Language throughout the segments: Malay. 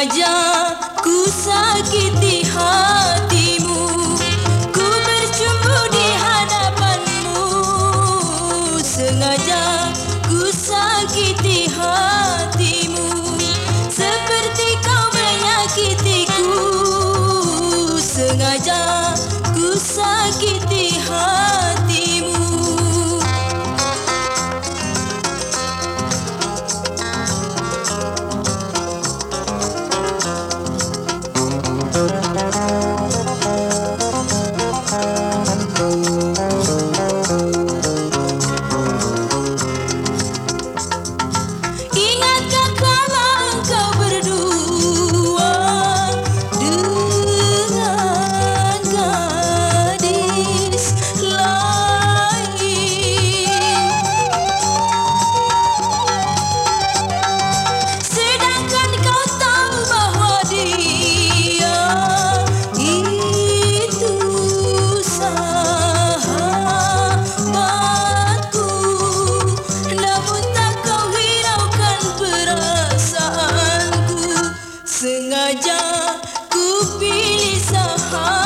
wajah ku sakiti. sengaja ku pilih sahabat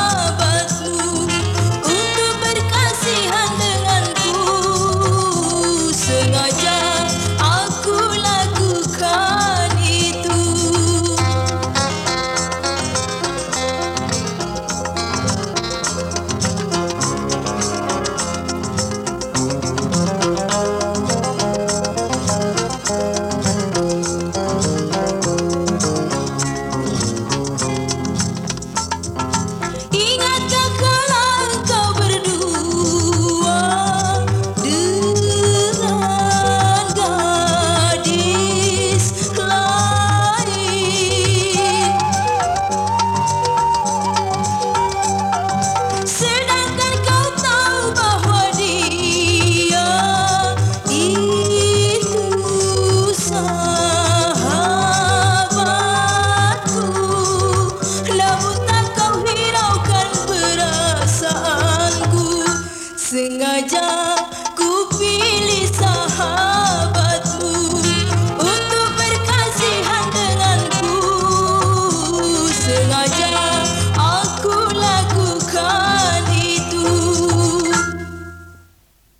गजा कुपिल सहा